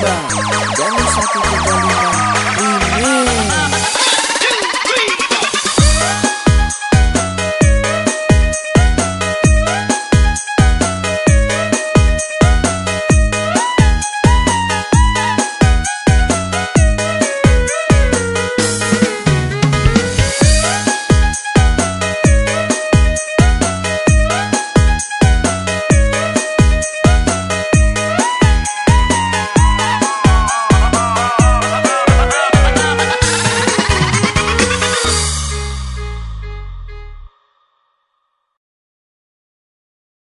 Performance